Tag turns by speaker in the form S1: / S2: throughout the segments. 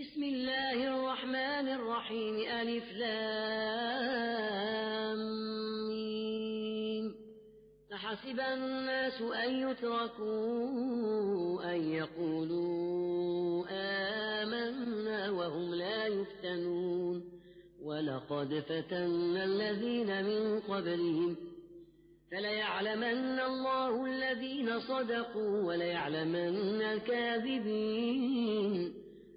S1: بسم الله الرحمن الرحيم ألف لامين أحسب الناس أن يتركوا أن يقولوا آمنا وهم لا يفتنون ولقد فتنا الذين من قبلهم فليعلمن الله الذين صدقوا وليعلمن الكاذبين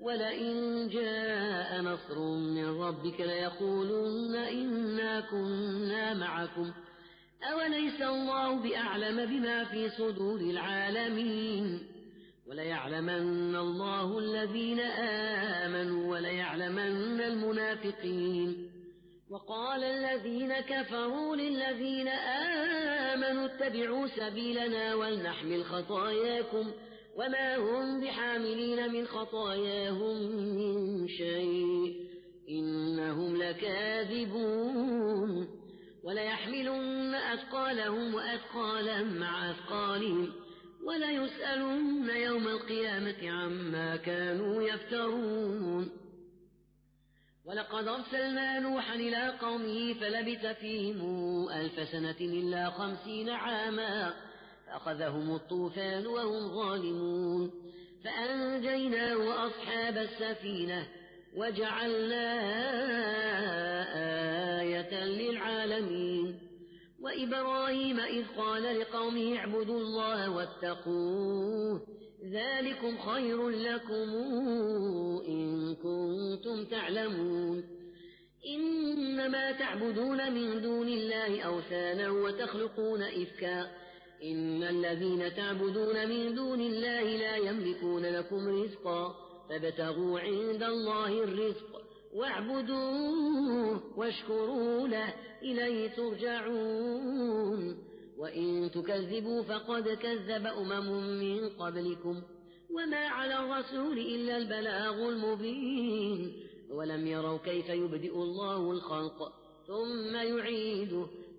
S1: ولئن جاء نصر من ربك ليقولن إنا كنا معكم أوليس الله بأعلم بما في صدور العالمين وليعلمن الله الذين آمنوا وليعلمن المنافقين وقال الذين كفروا للذين آمنوا اتبعوا سبيلنا ولنحمل خطاياكم ۖ وما هم بحاملين من خطاياهم من شيء إنهم لكاذبون وليحملن أثقالهم وأثقالا مع أثقالهم وليسألن يوم القيامة عما كانوا يفترون ولقد أرسلنا نوحا إلى قومه فلبث فيهم ألف سنة إلا خمسين عاماً فأخذهم الطوفان وهم ظالمون فأنجيناه وأصحاب السفينة وجعلناها آية للعالمين وإبراهيم إذ قال لقومه اعبدوا الله واتقوه ذلكم خير لكم إن كنتم تعلمون إنما تعبدون من دون الله أوثانا وتخلقون إفكاً إن الذين تعبدون من دون الله لا يملكون لكم رزقا فابتغوا عند الله الرزق واعبدوه واشكروا له إليه ترجعون وإن تكذبوا فقد كذب أمم من قبلكم وما على الرسول إلا البلاغ المبين ولم يروا كيف يبدئ الله الخلق ثم يعيده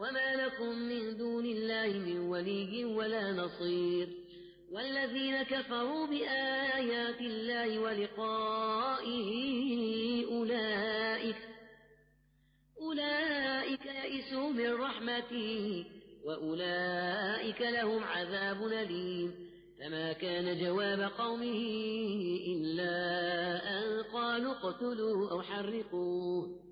S1: وما لكم من دون الله من ولي ولا نصير والذين كفروا بآيات الله ولقائه أولئك أولئك يئسوا من رحمته وأولئك لهم عذاب أليم فما كان جواب قومه إلا أن قالوا اقتلوه أو حرقوه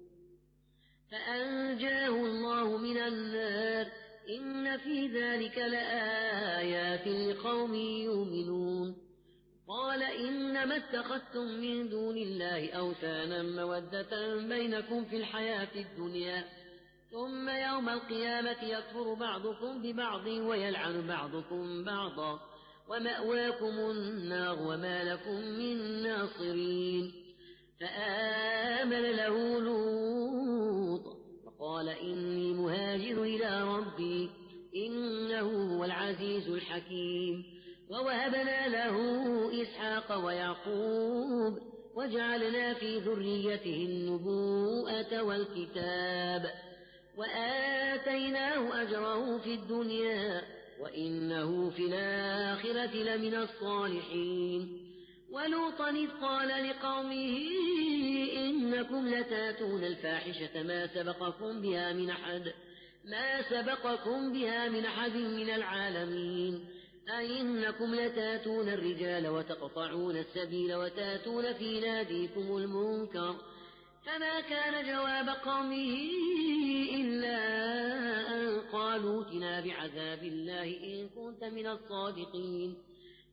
S1: فأنجاه الله من النار إن في ذلك لآيات لقوم يؤمنون قال إنما اتخذتم من دون الله أوثانا مودة بينكم في الحياة الدنيا ثم يوم القيامة يكفر بعضكم ببعض ويلعن بعضكم بعضا ومأواكم النار وما لكم من ناصرين فآمن له لوط وقال إني مهاجر إلى ربي إنه هو العزيز الحكيم ووهبنا له إسحاق ويعقوب وجعلنا في ذريته النبوءة والكتاب وآتيناه أجره في الدنيا وإنه في الآخرة لمن الصالحين ولوطا إذ قال لقومه إنكم لتاتون الفاحشة ما سبقكم بها من أحد ما سبقكم بها من أحد من العالمين أئنكم لتاتون الرجال وتقطعون السبيل وتاتون في ناديكم المنكر فما كان جواب قومه إلا أن قالوا اتنا بعذاب الله إن كنت من الصادقين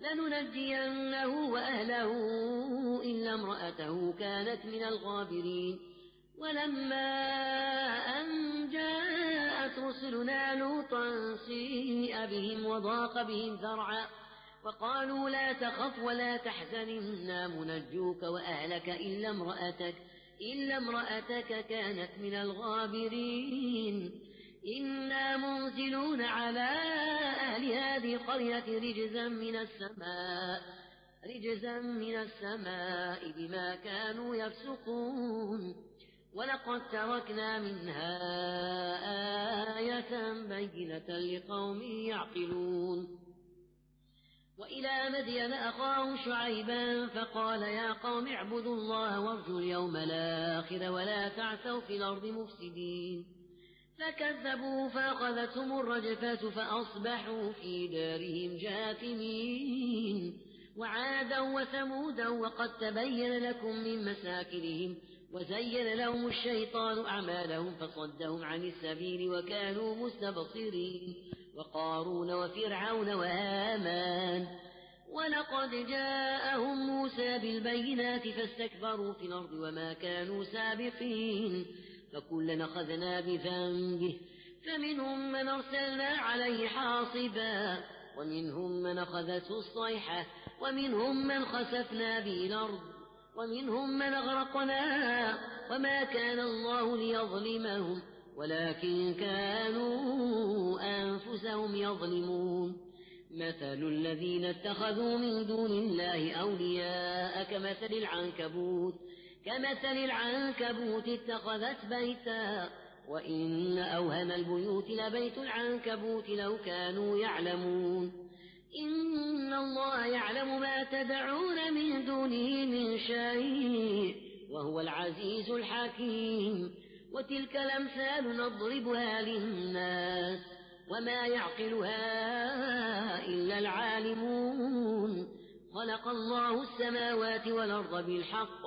S1: لننجينه وأهله إلا امرأته كانت من الغابرين ولما أن جاءت رسلنا لوطا سيئ بهم وضاق بهم ذرعا وقالوا لا تخف ولا تحزن إنا منجوك وأهلك إلا امرأتك إلا امرأتك كانت من الغابرين إنا منزلون على أهل هذه القرية رجزا من السماء رجزا من السماء بما كانوا يفسقون ولقد تركنا منها آية بينة لقوم يعقلون وإلى مدين أخاه شعيبا فقال يا قوم اعبدوا الله وارجوا اليوم الآخر ولا تعثوا في الأرض مفسدين فكذبوا فأخذتهم الرجفة فأصبحوا في دارهم جاثمين وعادا وثمودا وقد تبين لكم من مساكنهم وزين لهم الشيطان أعمالهم فصدهم عن السبيل وكانوا مستبصرين وقارون وفرعون وآمان ولقد جاءهم موسى بالبينات فاستكبروا في الأرض وما كانوا سابقين فكلا أخذنا بذنبه فمنهم من أرسلنا عليه حاصبا ومنهم من أخذته الصيحة ومنهم من خسفنا به الأرض ومنهم من أغرقنا وما كان الله ليظلمهم ولكن كانوا أنفسهم يظلمون مثل الذين اتخذوا من دون الله أولياء كمثل العنكبوت كمثل العنكبوت اتخذت بيتا وإن أوهم البيوت لبيت العنكبوت لو كانوا يعلمون إن الله يعلم ما تدعون من دونه من شيء وهو العزيز الحكيم وتلك الأمثال نضربها للناس وما يعقلها إلا العالمون خلق الله السماوات والأرض بالحق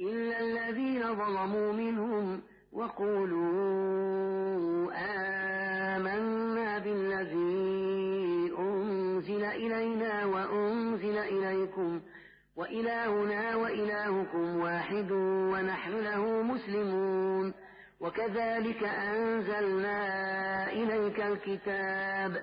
S1: إلا الذين ظلموا منهم وقولوا آمنا بالذي أنزل إلينا وأنزل إليكم وإلهنا وإلهكم واحد ونحن له مسلمون وكذلك أنزلنا إليك الكتاب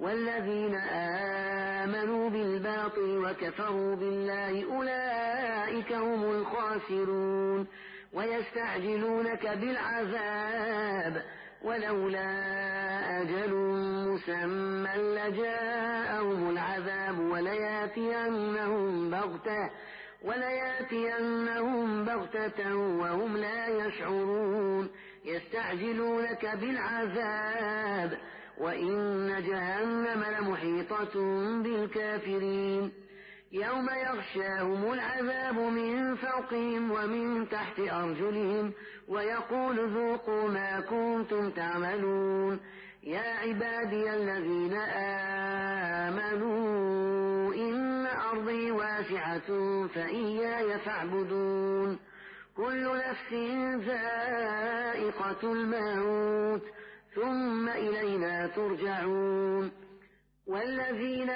S1: والذين آمنوا بالباطل وكفروا بالله أولئك هم الخاسرون ويستعجلونك بالعذاب ولولا أجل مسمى لجاءهم العذاب ولياتينهم بغتة ولياتينهم بغتة وهم لا يشعرون يستعجلونك بالعذاب وإن جهنم لمحيطة بالكافرين يوم يغشاهم العذاب من فوقهم ومن تحت أرجلهم ويقول ذوقوا ما كنتم تعملون يا عبادي الذين آمنوا إن أرضي واسعة فإياي فاعبدون كل نفس ذائقة الموت ثم إلينا ترجعون والذين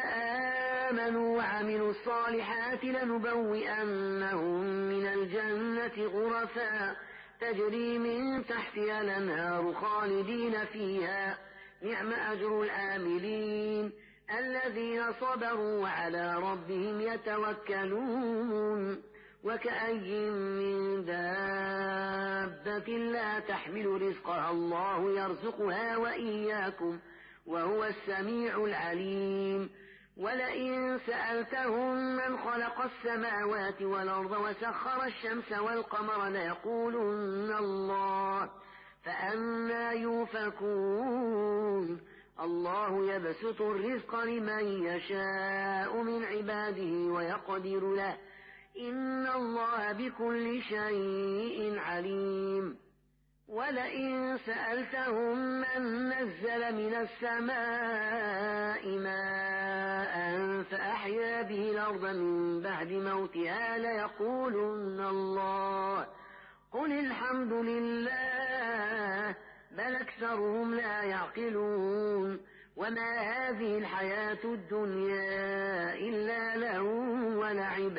S1: آمنوا وعملوا الصالحات لنبوئنهم من الجنة غرفا تجري من تحتها الأنهار خالدين فيها نعم أجر العاملين الذين صبروا وعلى ربهم يتوكلون وكأي من دابة لا تحمل رزقها الله يرزقها وإياكم وهو السميع العليم ولئن سألتهم من خلق السماوات والأرض وسخر الشمس والقمر ليقولن الله فأنا يوفكون الله يبسط الرزق لمن يشاء من عباده ويقدر له إن الله بكل شيء عليم ولئن سألتهم من نزل من السماء ماء فأحيا به الأرض من بعد موتها ليقولن الله قل الحمد لله بل أكثرهم لا يعقلون وما هذه الحياة الدنيا إلا له ولعب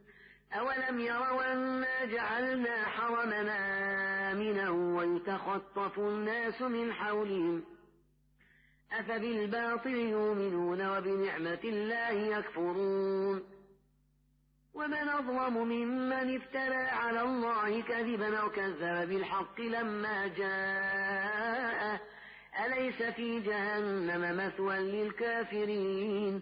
S1: أولم يروا أنا جعلنا حرمنا آمنا ويتخطف الناس من حولهم أفبالباطل يؤمنون وبنعمة الله يكفرون ومن أظلم ممن افترى على الله كذبا أو كذب بالحق لما جاء أليس في جهنم مثوى للكافرين